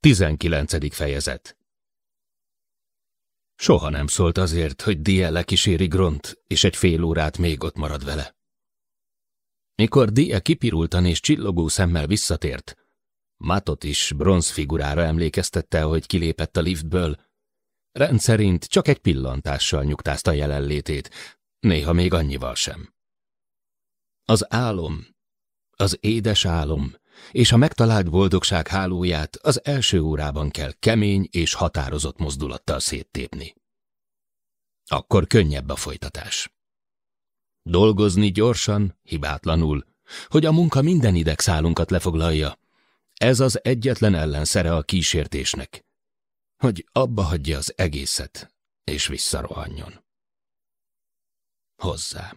19. fejezet Soha nem szólt azért, hogy Die lekíséri Gront, és egy fél órát még ott marad vele. Mikor Die kipirultan és csillogó szemmel visszatért, Matot is bronzfigurára emlékeztette, hogy kilépett a liftből. Rendszerint csak egy pillantással nyugtázta jelenlétét, néha még annyival sem. Az álom, az édes álom, és a megtalált boldogság hálóját az első órában kell kemény és határozott mozdulattal széttépni. Akkor könnyebb a folytatás. Dolgozni gyorsan, hibátlanul, hogy a munka minden idegszálunkat lefoglalja. Ez az egyetlen ellenszere a kísértésnek, hogy abba hagyja az egészet, és visszarohanjon. Hozzá.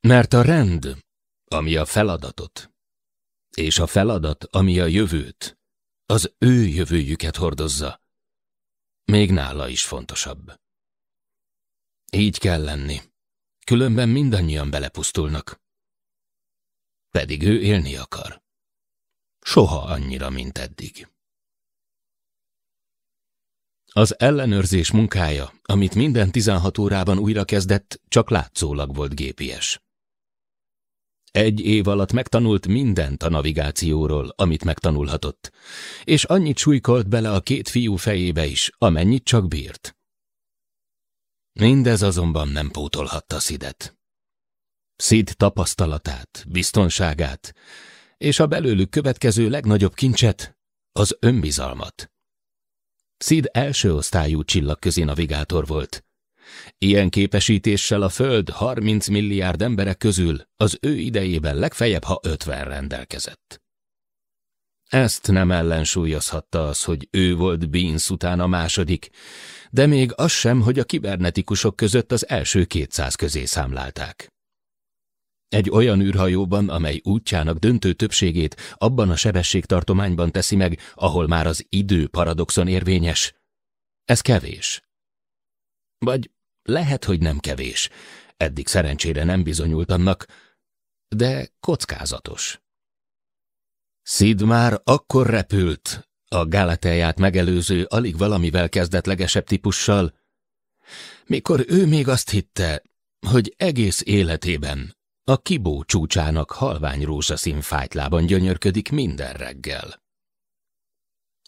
Mert a rend ami a feladatot, és a feladat, ami a jövőt, az ő jövőjüket hordozza, még nála is fontosabb. Így kell lenni, különben mindannyian belepusztulnak. Pedig ő élni akar. Soha annyira, mint eddig. Az ellenőrzés munkája, amit minden 16 órában újra kezdett, csak látszólag volt gépies. Egy év alatt megtanult mindent a navigációról, amit megtanulhatott, és annyit súlykolt bele a két fiú fejébe is, amennyit csak bírt. Mindez azonban nem pótolhatta Szidet. Szid tapasztalatát, biztonságát, és a belőlük következő legnagyobb kincset, az önbizalmat. Szid első osztályú csillagközi navigátor volt, Ilyen képesítéssel a Föld 30 milliárd emberek közül az ő idejében legfeljebb, ha 50 rendelkezett. Ezt nem ellensúlyozhatta az, hogy ő volt Beans után a második, de még az sem, hogy a kibernetikusok között az első 200 közé számlálták. Egy olyan űrhajóban, amely útjának döntő többségét abban a sebességtartományban teszi meg, ahol már az idő paradoxon érvényes, ez kevés. Vagy lehet, hogy nem kevés, eddig szerencsére nem bizonyult annak, de kockázatos. Szid már akkor repült, a Gálatelját megelőző, alig valamivel kezdetlegesebb típussal, mikor ő még azt hitte, hogy egész életében a kibó csúcsának halvány rózsaszín fájtlában gyönyörködik minden reggel.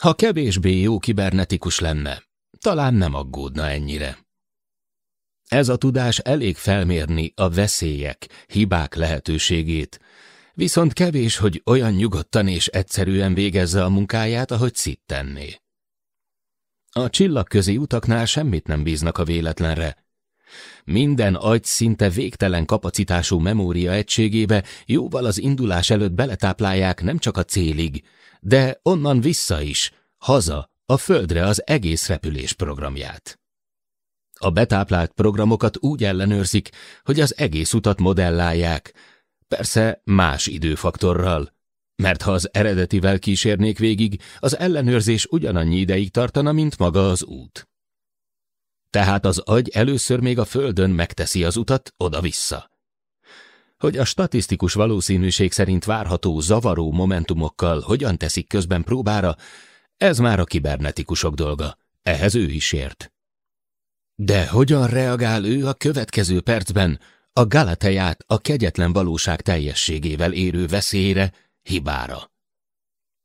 Ha kevésbé jó kibernetikus lenne, talán nem aggódna ennyire. Ez a tudás elég felmérni a veszélyek, hibák lehetőségét, viszont kevés, hogy olyan nyugodtan és egyszerűen végezze a munkáját, ahogy Cid tenné. A csillagközi utaknál semmit nem bíznak a véletlenre. Minden agy szinte végtelen kapacitású memória egységébe jóval az indulás előtt beletáplálják nem csak a célig, de onnan vissza is, haza, a földre az egész repülés programját. A betáplált programokat úgy ellenőrzik, hogy az egész utat modellálják, persze más időfaktorral, mert ha az eredetivel kísérnék végig, az ellenőrzés ugyanannyi ideig tartana, mint maga az út. Tehát az agy először még a földön megteszi az utat oda-vissza. Hogy a statisztikus valószínűség szerint várható zavaró momentumokkal hogyan teszik közben próbára, ez már a kibernetikusok dolga, ehhez ő is ért. De hogyan reagál ő a következő percben a Galateját a kegyetlen valóság teljességével érő veszélyre, hibára?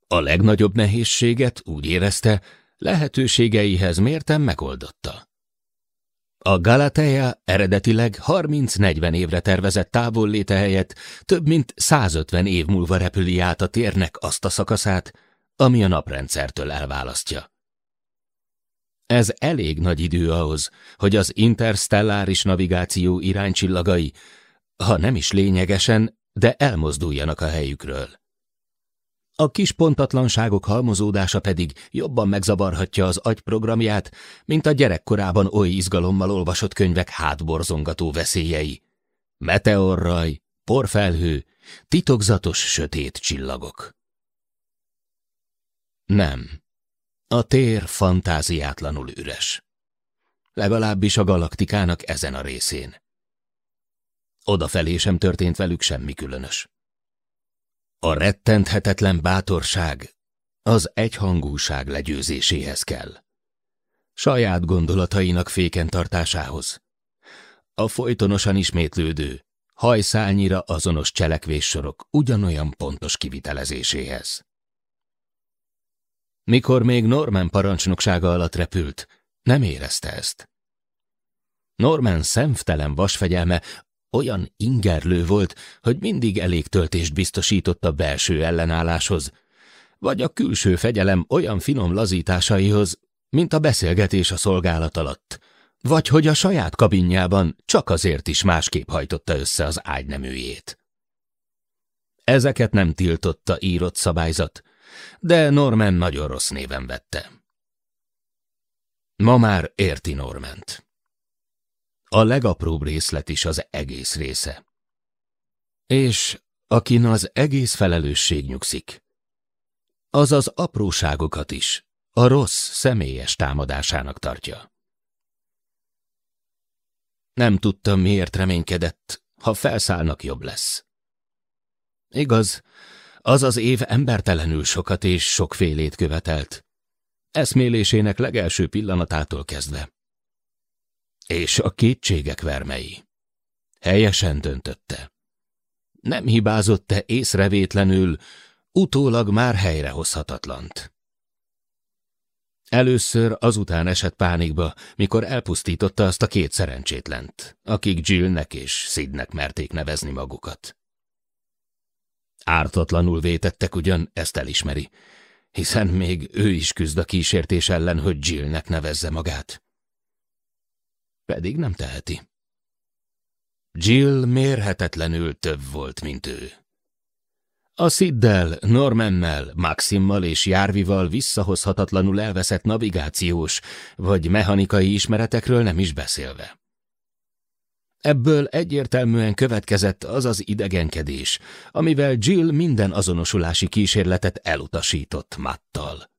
A legnagyobb nehézséget úgy érezte, lehetőségeihez mérten megoldotta. A Galateja eredetileg 30-40 évre tervezett távolléte helyett több mint 150 év múlva repüli át a térnek azt a szakaszát, ami a naprendszertől elválasztja. Ez elég nagy idő ahhoz, hogy az interstelláris navigáció iránycsillagai, ha nem is lényegesen, de elmozduljanak a helyükről. A kis pontatlanságok halmozódása pedig jobban megzavarhatja az agy programját, mint a gyerekkorában oly izgalommal olvasott könyvek hátborzongató veszélyei. Meteorraj, porfelhő, titokzatos sötét csillagok. Nem. A tér fantáziátlanul üres. Legalábbis a galaktikának ezen a részén. Odafelé sem történt velük semmi különös. A rettenthetetlen bátorság az egyhangúság legyőzéséhez kell. Saját gondolatainak féken tartásához. A folytonosan ismétlődő, hajszálnyira azonos cselekvéssorok ugyanolyan pontos kivitelezéséhez. Mikor még Norman parancsnoksága alatt repült, nem érezte ezt. Norman szemtelen vasfegyelme olyan ingerlő volt, hogy mindig elég töltést biztosított a belső ellenálláshoz, vagy a külső fegyelem olyan finom lazításaihoz, mint a beszélgetés a szolgálat alatt, vagy hogy a saját kabinjában csak azért is másképp hajtotta össze az ágyneműjét. Ezeket nem tiltotta írott szabályzat, de Norman nagyon rossz néven vette. Ma már érti Norment. A legapróbb részlet is az egész része. És akin az egész felelősség nyugszik, az az apróságokat is a rossz személyes támadásának tartja. Nem tudtam, miért reménykedett, ha felszállnak jobb lesz. Igaz, az az év embertelenül sokat és sokfélét követelt. Eszmélésének legelső pillanatától kezdve. És a kétségek vermei. Helyesen döntötte. Nem hibázott-e észrevétlenül, utólag már helyrehozhatatlant. Először azután esett pánikba, mikor elpusztította azt a két szerencsétlent, akik Jillnek és Sidnek merték nevezni magukat. Ártatlanul vétettek ugyan, ezt elismeri, hiszen még ő is küzd a kísértés ellen, hogy Jillnek nevezze magát. Pedig nem teheti. Jill mérhetetlenül több volt, mint ő. A Siddel, Normannel, Maximmal és Járvival visszahozhatatlanul elveszett navigációs vagy mechanikai ismeretekről nem is beszélve. Ebből egyértelműen következett az az idegenkedés, amivel Jill minden azonosulási kísérletet elutasított Mattal.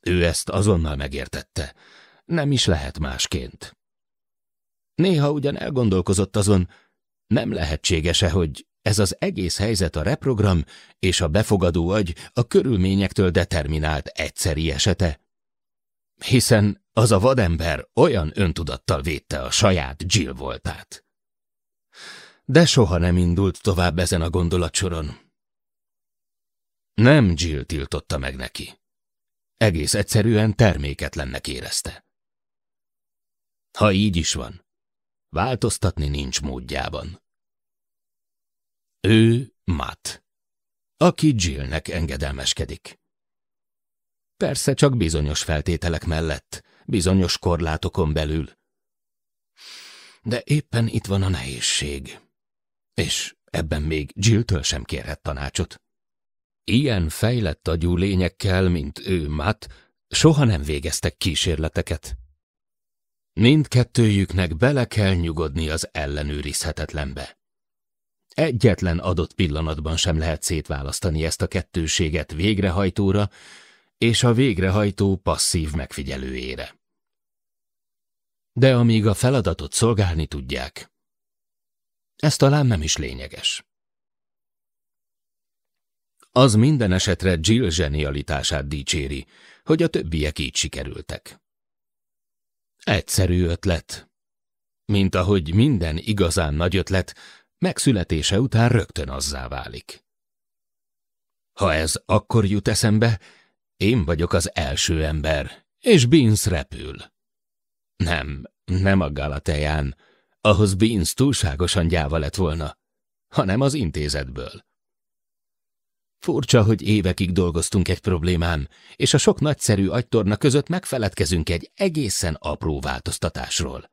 Ő ezt azonnal megértette, nem is lehet másként. Néha ugyan elgondolkozott azon, nem lehetséges-e, hogy ez az egész helyzet a reprogram és a befogadó agy a körülményektől determinált egyszeri esete. Hiszen az a vadember olyan öntudattal védte a saját Jill voltát. De soha nem indult tovább ezen a gondolatsoron. Nem Jill tiltotta meg neki. Egész egyszerűen terméketlennek érezte. Ha így is van, változtatni nincs módjában. Ő Matt, aki Jillnek engedelmeskedik. Persze csak bizonyos feltételek mellett, bizonyos korlátokon belül. De éppen itt van a nehézség. És ebben még Jilltől sem kérhet tanácsot. Ilyen fejlett agyú lényekkel, mint ő Matt, soha nem végeztek kísérleteket. Mindkettőjüknek bele kell nyugodni az ellenőrizhetetlenbe. Egyetlen adott pillanatban sem lehet szétválasztani ezt a kettőséget végrehajtóra és a végrehajtó passzív megfigyelőjére. De amíg a feladatot szolgálni tudják, ez talán nem is lényeges. Az minden esetre Jill zsenialitását dicséri, hogy a többiek így sikerültek. Egyszerű ötlet. Mint ahogy minden igazán nagy ötlet, megszületése után rögtön azzá válik. Ha ez akkor jut eszembe, én vagyok az első ember, és Beans repül. Nem, nem a Galateján, ahhoz Beans túlságosan gyáva lett volna, hanem az intézetből. Furcsa, hogy évekig dolgoztunk egy problémán, és a sok nagyszerű agytorna között megfeledkezünk egy egészen apró változtatásról.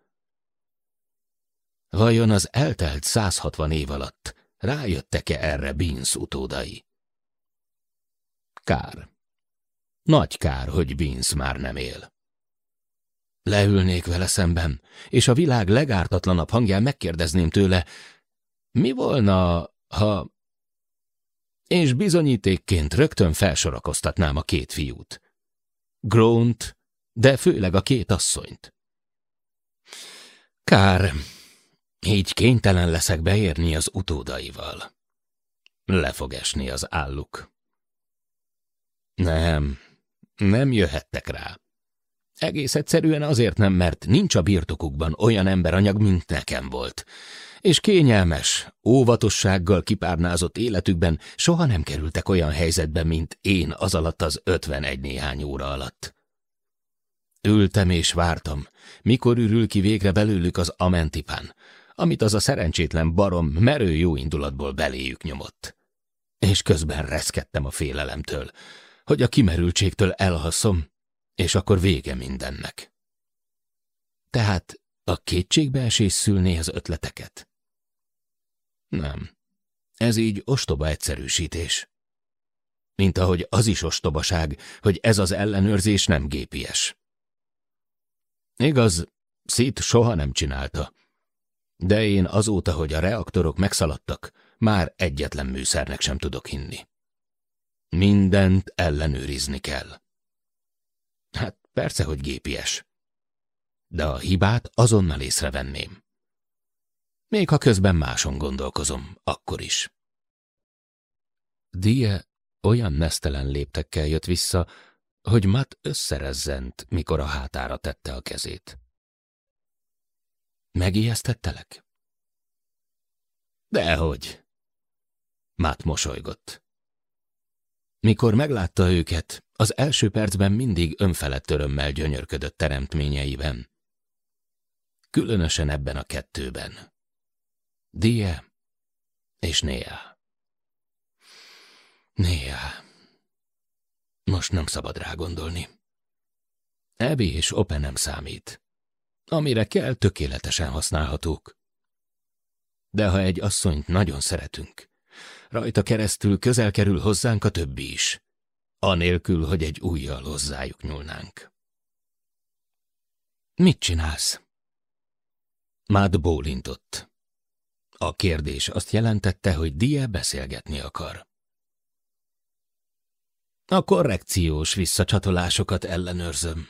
Vajon az eltelt 160 év alatt rájöttek-e erre Beans utódai? Kár. Nagy kár, hogy Beans már nem él. Leülnék vele szemben, és a világ legártatlanabb hangján megkérdezném tőle, mi volna, ha... És bizonyítékként rögtön felsorakoztatnám a két fiút. Grónt, de főleg a két asszonyt. Kár, így kénytelen leszek beérni az utódaival. le fog esni az álluk. Nem, nem jöhettek rá. Egész egyszerűen azért nem, mert nincs a birtokukban olyan emberanyag, mint nekem volt. És kényelmes, óvatossággal kipárnázott életükben soha nem kerültek olyan helyzetbe, mint én az alatt az ötvenegy néhány óra alatt. Ültem és vártam, mikor ürül ki végre belőlük az amentipán, amit az a szerencsétlen barom merő jó indulatból beléjük nyomott. És közben reszkedtem a félelemtől, hogy a kimerültségtől elhaszom, és akkor vége mindennek. Tehát a kétségbeesés szülné az ötleteket? Nem. Ez így ostoba egyszerűsítés. Mint ahogy az is ostobaság, hogy ez az ellenőrzés nem gépies. Igaz, Szit soha nem csinálta. De én azóta, hogy a reaktorok megszaladtak, már egyetlen műszernek sem tudok hinni. Mindent ellenőrizni kell. Hát persze, hogy gépies. De a hibát azonnal észrevenném. Még ha közben máson gondolkozom, akkor is. Die olyan nesztelen léptekkel jött vissza, hogy Matt összerezzent, mikor a hátára tette a kezét. Megijesztettelek? Dehogy. Matt mosolygott. Mikor meglátta őket, az első percben mindig önfelett örömmel gyönyörködött teremtményeiben. Különösen ebben a kettőben. Die és Néa. Néa. Most nem szabad rá gondolni. Ebi és Open nem számít. Amire kell, tökéletesen használhatók. De ha egy asszonyt nagyon szeretünk, rajta keresztül közel kerül hozzánk a többi is, anélkül, hogy egy újjal hozzájuk nyúlnánk. Mit csinálsz? Mád bólintott. A kérdés azt jelentette, hogy Die beszélgetni akar. A korrekciós visszacsatolásokat ellenőrzöm.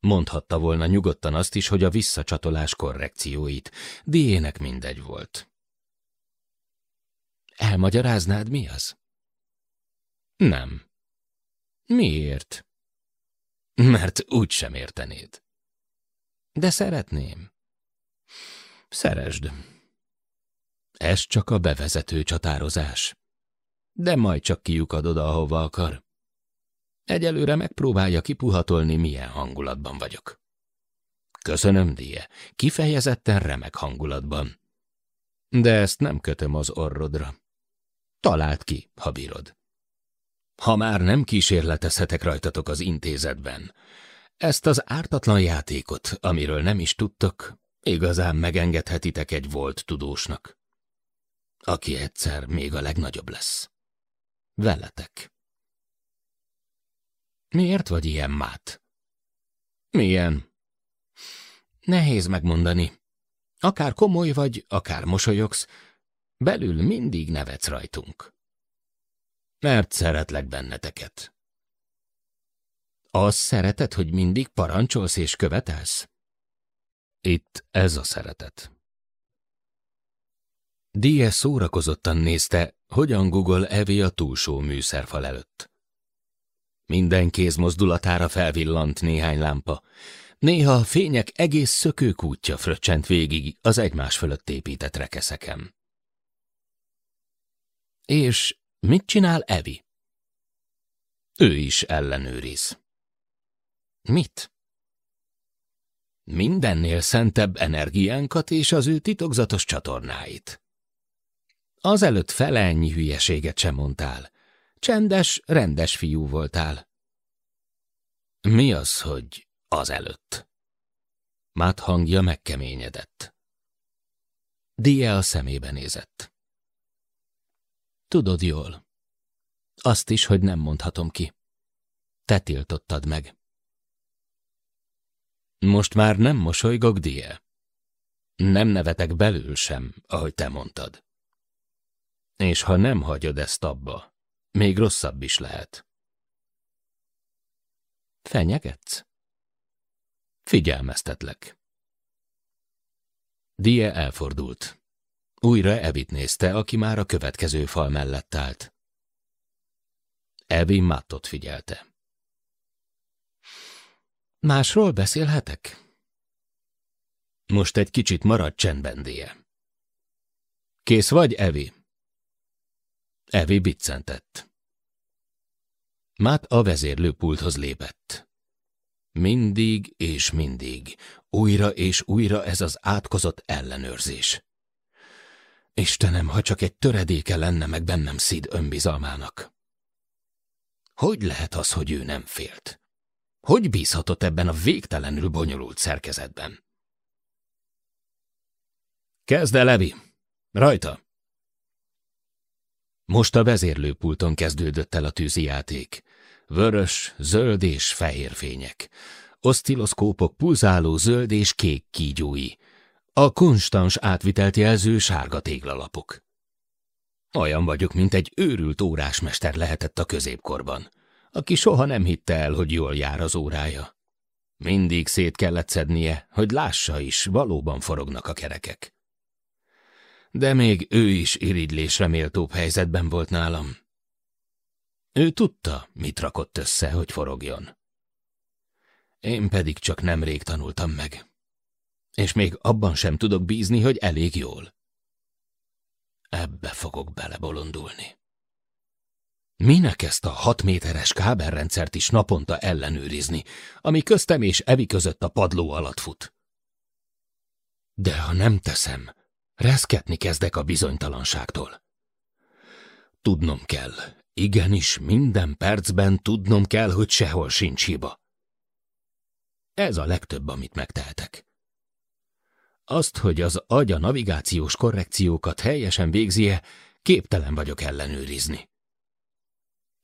Mondhatta volna nyugodtan azt is, hogy a visszacsatolás korrekcióit. Diének mindegy volt. Elmagyaráznád, mi az? Nem. Miért? Mert úgy sem értenéd. De szeretném. Szeresd. Ez csak a bevezető csatározás. De majd csak kiukad oda, ahova akar. Egyelőre megpróbálja kipuhatolni, milyen hangulatban vagyok. Köszönöm, Die, kifejezetten remek hangulatban. De ezt nem kötöm az orrodra. Talált ki, ha bírod. Ha már nem kísérletezhetek rajtatok az intézetben, ezt az ártatlan játékot, amiről nem is tudtok, igazán megengedhetitek egy volt tudósnak, aki egyszer még a legnagyobb lesz. Veletek. Miért vagy ilyen mát? Milyen? Nehéz megmondani. Akár komoly vagy, akár mosolyogsz, belül mindig nevetsz rajtunk. Mert szeretlek benneteket. Az szeretet, hogy mindig parancsolsz és követelsz? Itt ez a szeretet. Die szórakozottan nézte, hogyan Google Evi a túlsó műszerfal előtt. Minden kéz mozdulatára felvillant néhány lámpa. Néha a fények egész szökőkútja fröccsent végig az egymás fölött épített rekeszekem. És mit csinál Evi? Ő is ellenőriz. Mit? Mindennél szentebb energiánkat és az ő titokzatos csatornáit. Azelőtt fele ennyi hülyeséget sem mondtál. Csendes, rendes fiú voltál. Mi az, hogy azelőtt? Mát hangja megkeményedett. Die a szemébe nézett. Tudod jól. Azt is, hogy nem mondhatom ki. Te tiltottad meg. Most már nem mosolygok, Die. Nem nevetek belül sem, ahogy te mondtad. És ha nem hagyod ezt abba, még rosszabb is lehet. Fenyegetsz? Figyelmeztetlek. Die elfordult. Újra Evit nézte, aki már a következő fal mellett állt. Evi Mattot figyelte. Másról beszélhetek? Most egy kicsit marad csendben, Die. Kész vagy, Evi? Evi biccentett. Matt a vezérlőpulthoz lépett. Mindig és mindig, újra és újra ez az átkozott ellenőrzés. Istenem, ha csak egy töredéke lenne meg bennem Szid önbizalmának. Hogy lehet az, hogy ő nem félt? Hogy bízhatott ebben a végtelenül bonyolult szerkezetben? Kezd el, Levi! Rajta! Most a vezérlőpulton kezdődött el a tűzijáték. Vörös, zöld és fehér fények. Osztiloszkópok pulzáló zöld és kék kígyói. A konstans átvitelt jelző sárga téglalapok. Olyan vagyok, mint egy őrült órásmester lehetett a középkorban, aki soha nem hitte el, hogy jól jár az órája. Mindig szét kellett szednie, hogy lássa is, valóban forognak a kerekek. De még ő is irigylésre méltóbb helyzetben volt nálam. Ő tudta, mit rakott össze, hogy forogjon. Én pedig csak nemrég tanultam meg. És még abban sem tudok bízni, hogy elég jól. Ebbe fogok belebolondulni. Minek ezt a hat méteres kábelrendszert is naponta ellenőrizni, ami köztem és Evi között a padló alatt fut? De ha nem teszem, reszketni kezdek a bizonytalanságtól. Tudnom kell, igenis minden percben tudnom kell, hogy sehol sincs hiba. Ez a legtöbb, amit megtehetek. Azt, hogy az agy a navigációs korrekciókat helyesen végzie, képtelen vagyok ellenőrizni.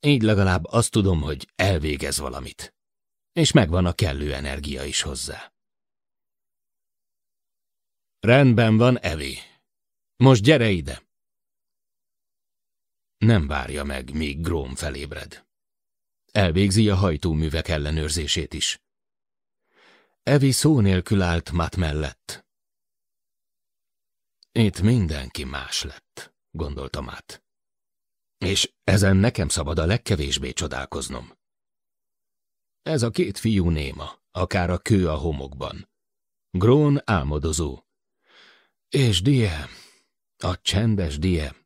Így legalább azt tudom, hogy elvégez valamit, és megvan a kellő energia is hozzá. Rendben van, Evi. Most gyere ide. Nem várja meg, míg Gróm felébred. Elvégzi a hajtóművek ellenőrzését is. Evi szó nélkül állt Matt mellett. Itt mindenki más lett, gondoltam át. És ezen nekem szabad a legkevésbé csodálkoznom. Ez a két fiú néma, akár a kő a homokban. Grón álmodozó. És Die, a csendes Die.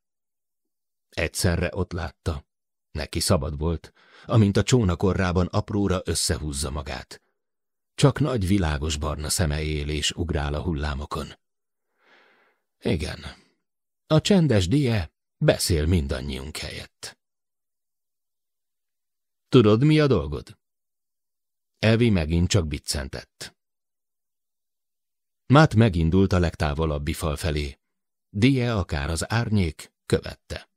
Egyszerre ott látta. Neki szabad volt, amint a csónakorrában apróra összehúzza magát. Csak nagy világos barna szeme él és ugrál a hullámokon. Igen, a csendes die beszél mindannyiunk helyett. Tudod, mi a dolgod? Evi megint csak biccentett. Mát megindult a legtávolabbi fal felé. Die akár az árnyék követte.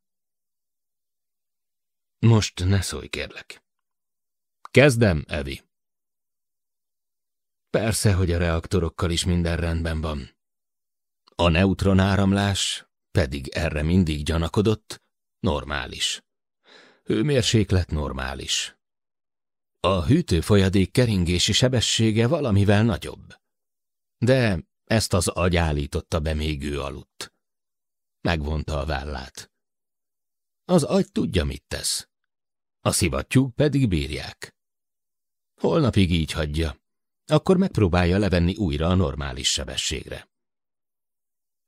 Most ne szólj, kérlek. Kezdem, Evi. Persze, hogy a reaktorokkal is minden rendben van. A neutronáramlás pedig erre mindig gyanakodott, normális. Hőmérséklet normális. A hűtőfolyadék keringési sebessége valamivel nagyobb. De ezt az agy állította be még ő aludt. Megvonta a vállát. Az agy tudja, mit tesz. A szivattyúk pedig bírják. Holnapig így hagyja, akkor megpróbálja levenni újra a normális sebességre.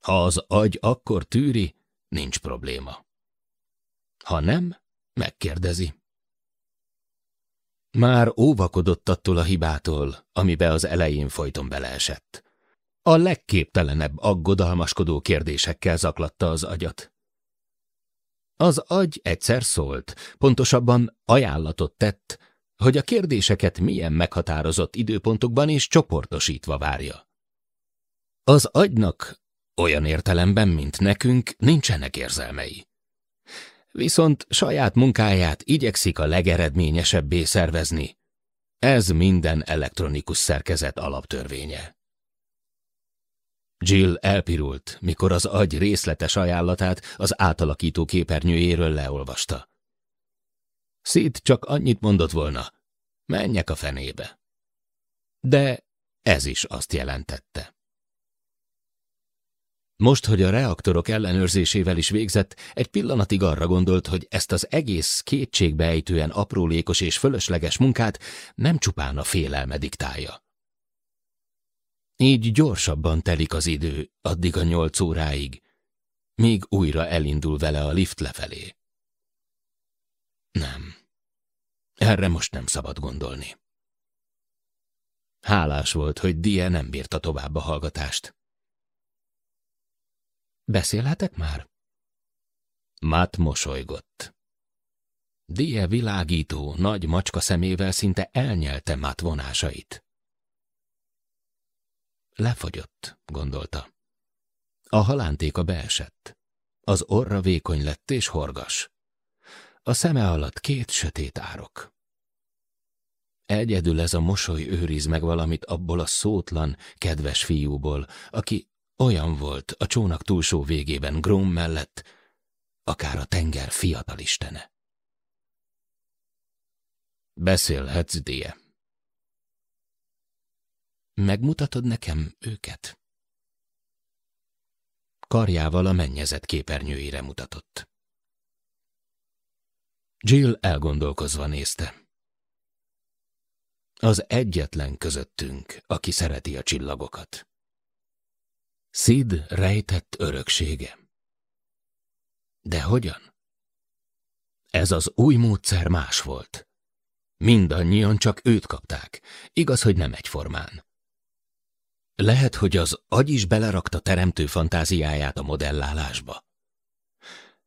Ha az agy akkor tűri, nincs probléma. Ha nem, megkérdezi. Már óvakodott attól a hibától, amibe az elején folyton beleesett. A legképtelenebb aggodalmaskodó kérdésekkel zaklatta az agyat. Az agy egyszer szólt, pontosabban ajánlatot tett, hogy a kérdéseket milyen meghatározott időpontokban és csoportosítva várja. Az agynak olyan értelemben, mint nekünk, nincsenek érzelmei. Viszont saját munkáját igyekszik a legeredményesebbé szervezni. Ez minden elektronikus szerkezet alaptörvénye. Jill elpirult, mikor az agy részletes ajánlatát az átalakító képernyőjéről leolvasta. Szét csak annyit mondott volna, menjek a fenébe. De ez is azt jelentette. Most, hogy a reaktorok ellenőrzésével is végzett, egy pillanatig arra gondolt, hogy ezt az egész kétségbeejtően aprólékos és fölösleges munkát nem csupán a félelme diktálja. Így gyorsabban telik az idő, addig a nyolc óráig, míg újra elindul vele a lift lefelé. Nem. Erre most nem szabad gondolni. Hálás volt, hogy Die nem bírta tovább a hallgatást. Beszélhetek már? Matt mosolygott. Die világító, nagy macska szemével szinte elnyelte Matt vonásait. Lefogyott, gondolta. A halántéka beesett. Az orra vékony lett és horgas. A szeme alatt két sötét árok. Egyedül ez a mosoly őriz meg valamit abból a szótlan, kedves fiúból, aki olyan volt a csónak túlsó végében Grom mellett, akár a tenger fiatal istene. Beszélhetsz, Die. Megmutatod nekem őket? Karjával a mennyezet képernyőire mutatott. Jill elgondolkozva nézte. Az egyetlen közöttünk, aki szereti a csillagokat. Sid rejtett öröksége. De hogyan? Ez az új módszer más volt. Mindannyian csak őt kapták, igaz, hogy nem egyformán. Lehet, hogy az agy is belerakta teremtő fantáziáját a modellálásba.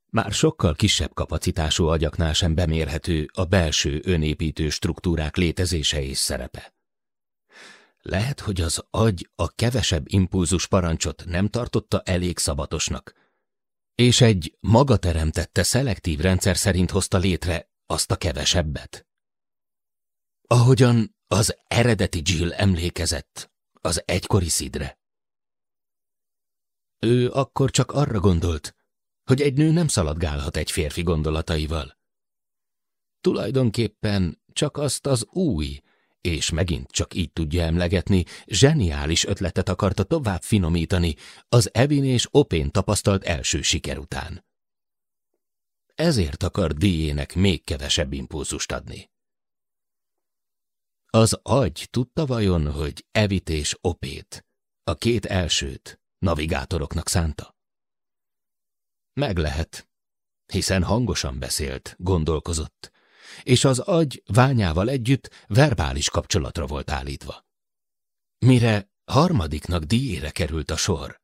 Már sokkal kisebb kapacitású agyaknál sem bemérhető a belső önépítő struktúrák létezése és szerepe. Lehet, hogy az agy a kevesebb impulzus parancsot nem tartotta elég szabatosnak, és egy maga teremtette szelektív rendszer szerint hozta létre azt a kevesebbet. Ahogyan az eredeti Jill emlékezett az egykori szidre. Ő akkor csak arra gondolt, hogy egy nő nem szaladgálhat egy férfi gondolataival. Tulajdonképpen csak azt az új, és megint csak így tudja emlegetni, zseniális ötletet akarta tovább finomítani az Evin és Opén tapasztalt első siker után. Ezért akar díjének még kevesebb impulzust adni. Az agy tudta vajon, hogy Evit és Opét, a két elsőt, navigátoroknak szánta? Meg lehet, hiszen hangosan beszélt, gondolkozott, és az agy ványával együtt verbális kapcsolatra volt állítva. Mire harmadiknak díjére került a sor,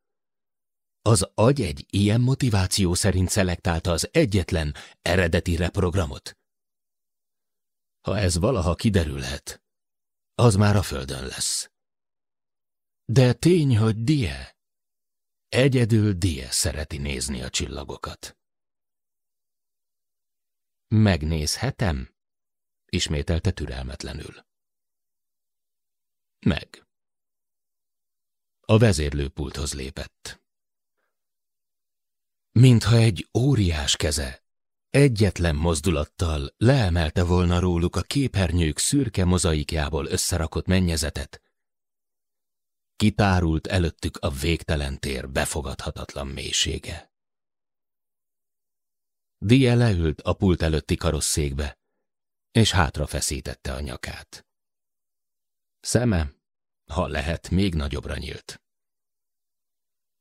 az agy egy ilyen motiváció szerint szelektálta az egyetlen eredeti reprogramot. Ha ez valaha kiderülhet, az már a földön lesz. De tény, hogy Die, egyedül Die szereti nézni a csillagokat. Megnézhetem? Ismételte türelmetlenül. Meg. A vezérlőpulthoz lépett. Mintha egy óriás keze egyetlen mozdulattal leemelte volna róluk a képernyők szürke mozaikjából összerakott mennyezetet, kitárult előttük a végtelen tér befogadhatatlan mélysége. Die leült a pult előtti karosszékbe, és hátra feszítette a nyakát. Szeme, ha lehet, még nagyobbra nyílt.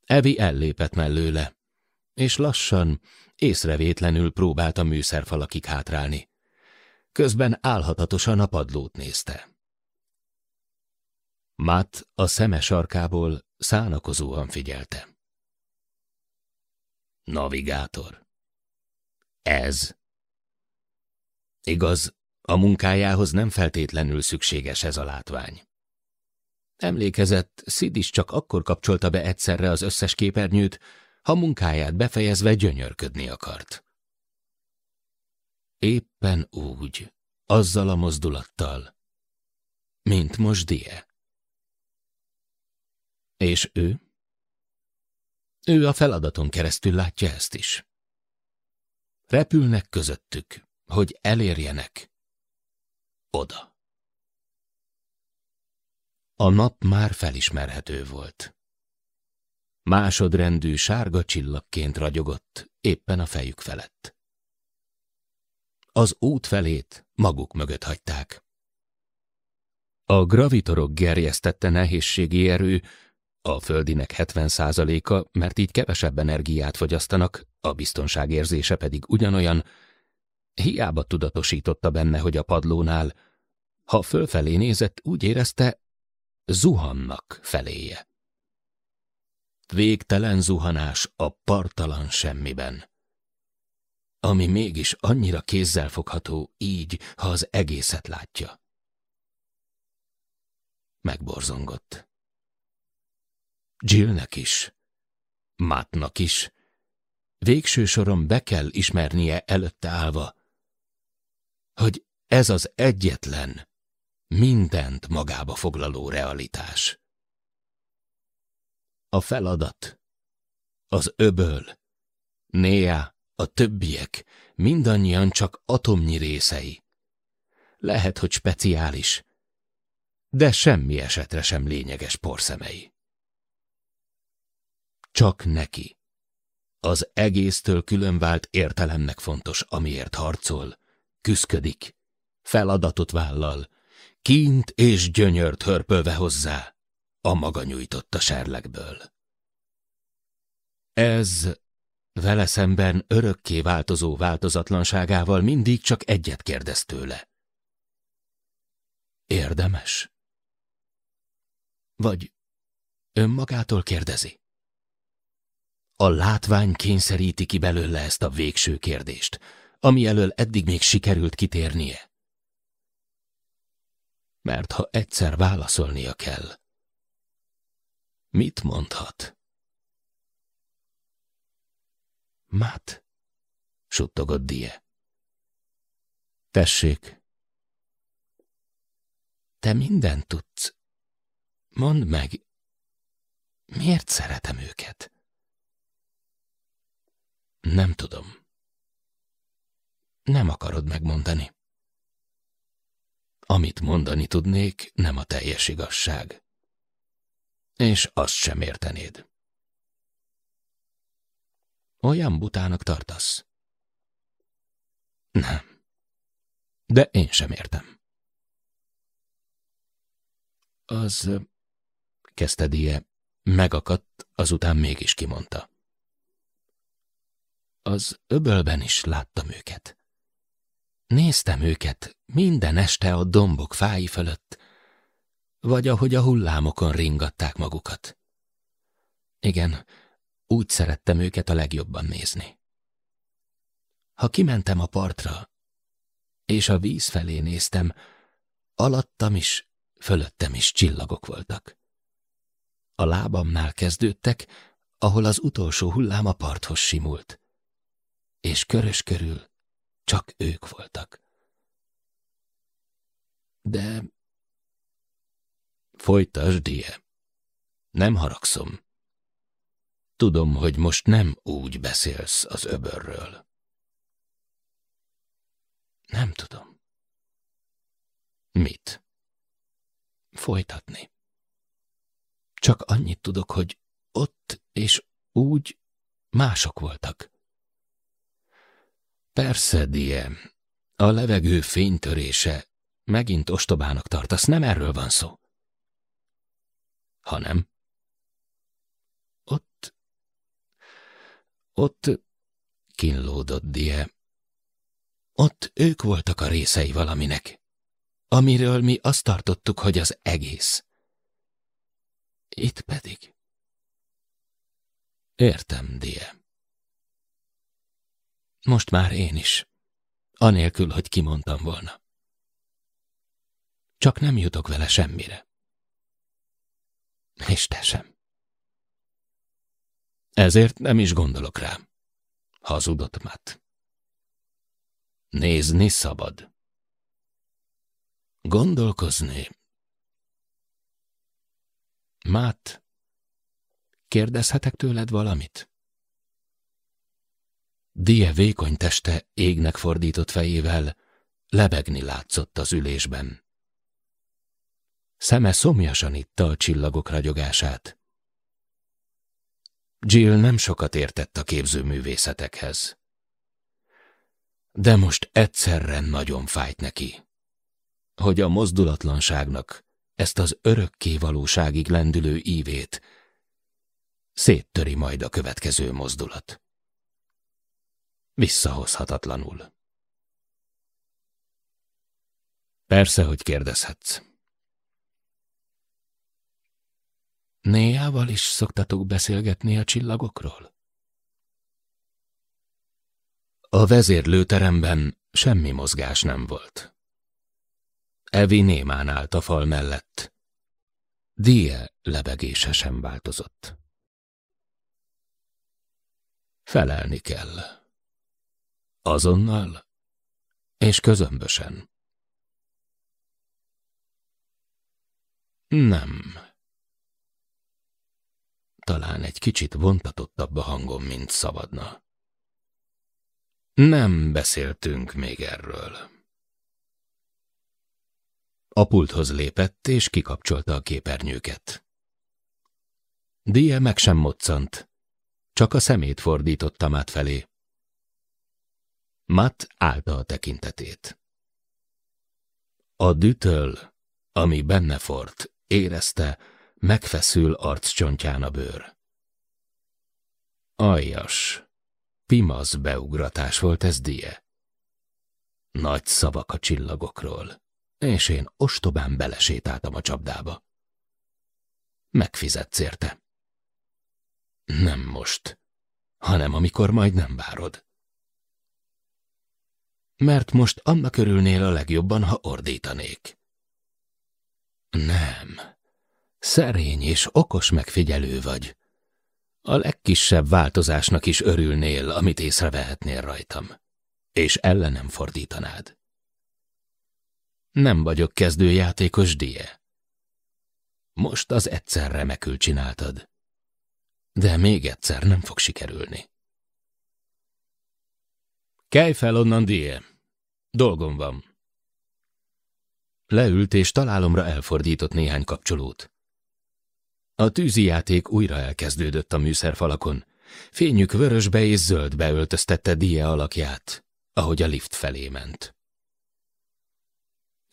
Evi ellépett mellőle, és lassan, észrevétlenül próbált a műszerfalakig hátrálni. Közben álhatatosan a padlót nézte. Matt a szeme sarkából szánakozóan figyelte. Navigátor. Ez. Igaz, a munkájához nem feltétlenül szükséges ez a látvány. Emlékezett, Sid is csak akkor kapcsolta be egyszerre az összes képernyőt, ha munkáját befejezve gyönyörködni akart. Éppen úgy, azzal a mozdulattal, mint most Die. És ő? Ő a feladaton keresztül látja ezt is. Repülnek közöttük, hogy elérjenek oda. A nap már felismerhető volt. Másodrendű sárga csillagként ragyogott éppen a fejük felett. Az út felét maguk mögött hagyták. A gravitorok gerjesztette nehézségi erő, a földinek 70%-a, mert így kevesebb energiát fogyasztanak, a biztonságérzése pedig ugyanolyan, hiába tudatosította benne, hogy a padlónál, ha fölfelé nézett, úgy érezte, zuhannak feléje. Végtelen zuhanás a partalan semmiben. Ami mégis annyira kézzelfogható így, ha az egészet látja. Megborzongott. Jillnek is, Mátnak is, végső soron be kell ismernie előtte állva, hogy ez az egyetlen, mindent magába foglaló realitás. A feladat, az öböl, Néa, a többiek, mindannyian csak atomnyi részei. Lehet, hogy speciális, de semmi esetre sem lényeges porszemei. Csak neki. Az egésztől különvált értelemnek fontos, amiért harcol, küszködik, feladatot vállal, kint és gyönyört hörpölve hozzá, a maga nyújtotta serlegből. Ez vele szemben örökké változó változatlanságával mindig csak egyet kérdez tőle. Érdemes? Vagy önmagától kérdezi? A látvány kényszeríti ki belőle ezt a végső kérdést, ami elől eddig még sikerült kitérnie. Mert ha egyszer válaszolnia kell, mit mondhat? Mát, suttogott Die. Tessék, te mindent tudsz. Mondd meg, miért szeretem őket? Nem tudom. Nem akarod megmondani. Amit mondani tudnék, nem a teljes igazság. És azt sem értenéd. Olyan butának tartasz? Nem. De én sem értem. Az, kezdte Die, megakadt, azután mégis kimondta. Az öbölben is láttam őket. Néztem őket minden este a dombok fái fölött, vagy ahogy a hullámokon ringatták magukat. Igen, úgy szerettem őket a legjobban nézni. Ha kimentem a partra, és a víz felé néztem, alattam is, fölöttem is csillagok voltak. A lábamnál kezdődtek, ahol az utolsó hullám a parthoz simult és körös körül csak ők voltak. De... Folytasd, Die. Nem haragszom. Tudom, hogy most nem úgy beszélsz az öbörről. Nem tudom. Mit? Folytatni. Csak annyit tudok, hogy ott és úgy mások voltak. Persze, Die. A levegő fénytörése. Megint ostobának tartasz, nem erről van szó. Hanem? Ott... Ott... Kínlódott Die. Ott ők voltak a részei valaminek, amiről mi azt tartottuk, hogy az egész. Itt pedig... Értem, Die. Most már én is. Anélkül, hogy kimondtam volna. Csak nem jutok vele semmire. És te sem. Ezért nem is gondolok rá. Hazudott Matt. Nézni szabad. Gondolkozni. Matt, kérdezhetek tőled valamit? Die vékony teste égnek fordított fejével lebegni látszott az ülésben. Szeme szomjasan itta a csillagok ragyogását. Jill nem sokat értett a képzőművészetekhez. De most egyszerre nagyon fájt neki, hogy a mozdulatlanságnak ezt az örökké valóságig lendülő ívét széttöri majd a következő mozdulat. Visszahozhatatlanul. Persze, hogy kérdezhetsz. Néjával is szoktatok beszélgetni a csillagokról? A vezérlőteremben semmi mozgás nem volt. Evi némán állt a fal mellett. Die lebegése sem változott. Felelni kell. Azonnal és közömbösen. Nem. Talán egy kicsit vontatottabb a hangom, mint szabadna. Nem beszéltünk még erről. A pulthoz lépett, és kikapcsolta a képernyőket. Die meg sem moccant, csak a szemét fordította Matt felé. Matt állta a tekintetét. A dütöl, ami benne fort, érezte, megfeszül arccsontján a bőr. Aljas, pimasz beugratás volt ez Die. Nagy szavak a csillagokról és én ostobán belesétáltam a csapdába. Megfizetsz érte. Nem most, hanem amikor majd nem várod. Mert most annak örülnél a legjobban, ha ordítanék. Nem. Szerény és okos megfigyelő vagy. A legkisebb változásnak is örülnél, amit észrevehetnél rajtam, és ellenem fordítanád. Nem vagyok kezdőjátékos, Die. Most az egyszer remekül csináltad. De még egyszer nem fog sikerülni. Kelj fel onnan, Die. Dolgom van. Leült és találomra elfordított néhány kapcsolót. A tűzijáték újra elkezdődött a műszerfalakon. Fényük vörösbe és zöldbe öltöztette Die alakját, ahogy a lift felé ment.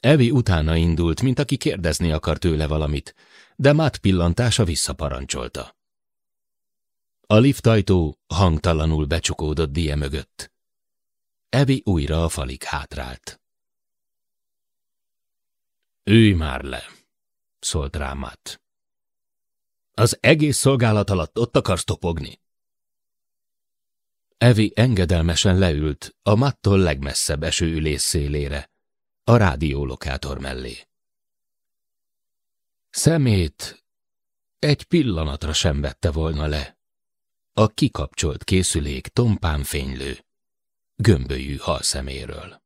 Evi utána indult, mint aki kérdezni akar tőle valamit, de Matt pillantása visszaparancsolta. A liftajtó hangtalanul becsukódott Die mögött. Evi újra a falig hátrált. Ülj már le, szólt rá Matt. Az egész szolgálat alatt ott akarsz topogni? Evi engedelmesen leült a Mattól legmesszebb eső ülés szélére a rádiólokátor mellé. Szemét egy pillanatra sem vette volna le. A kikapcsolt készülék tompán fénylő, gömbölyű szeméről.